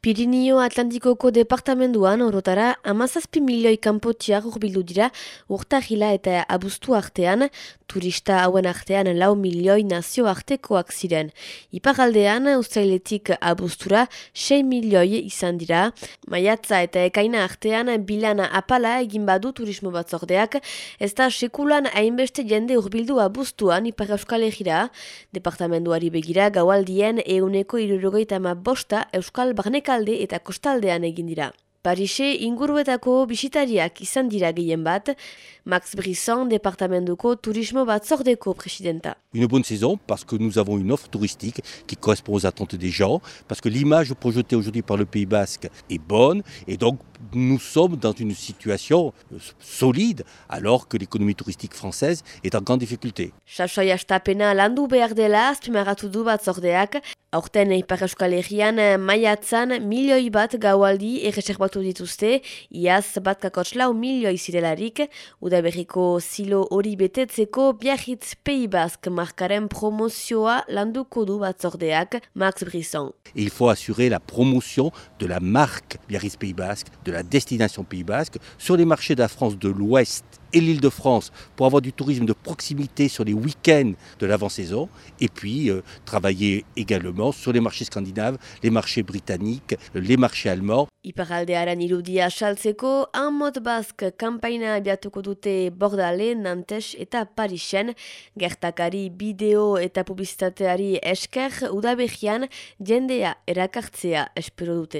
Pirinio Atlantikoko departamenduan orotara amazazpi milioi kanpotiak urbildu dira urtahila eta abuztu artean, turista hauen artean lau milioi nazio artekoak ziren. Iparaldean, ustailetik abuztura, 6 milioi izan dira. Maiatza eta ekaina artean bilana apala egin badu turismo batzordeak, ez da sekulan hainbeste jende urbildu abuztuan ipar euskal egira. Departamenduari begira gaualdien euneko irurogeita bosta euskal barnek alde eta kostaldean egin dira. Parise inguruetako bisitariak izan dira gehien bat, Max Brisson, departamentuko turismo batzordeko presidenta. Une bonne saison parce que nous avons une offre touristique qui correspond aux attentes des gens, parce que l'image projetée aujourd'hui par le Pays Basque est bonne et donc nous sommes dans une situation euh, solide alors que l'économie touristique française est en grande difficulté. Sasoia estapena landu behar dela azpimarratu du batzordeak, aurten Ipar Euskal Herrian maiatzan milioi bat gaualdi erreserbatu dituzte, iaz bat kakotxlau milioi zirelarik, udaberriko silo hori betetzeko biarritz Basque markaren promozioa landuko du batzordeak Max Brisson. il faut assurer la promotion de la marque Biarritz Pays Basque, de la destination Pays Basque, sur les marchés de la France de l'Ouest et l'île de France pour avoir du tourisme de proximité sur les week-ends de l'avant-saison et puis euh, travailler également sur les marchés scandinaves, les marchés britanniques, les marchés allemands. Iparaldearen irudia saltzeko, Amot Bask kampaina abiatuko dute Bordale, Nantes eta Parisen, gertakari bideo eta publizitateari esker udabehian jendea erakartzea espero dute.